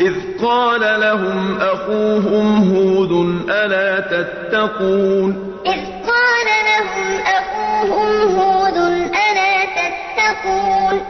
إِذْ قَالَ لَهُمْ أَخُوهُمْ هُودٌ أَلَا تَتَّقُونَ؟ إِذْ قَالَ لَهُمْ أَخُوهُمْ هُودٌ أَلَا تَتَّقُونَ؟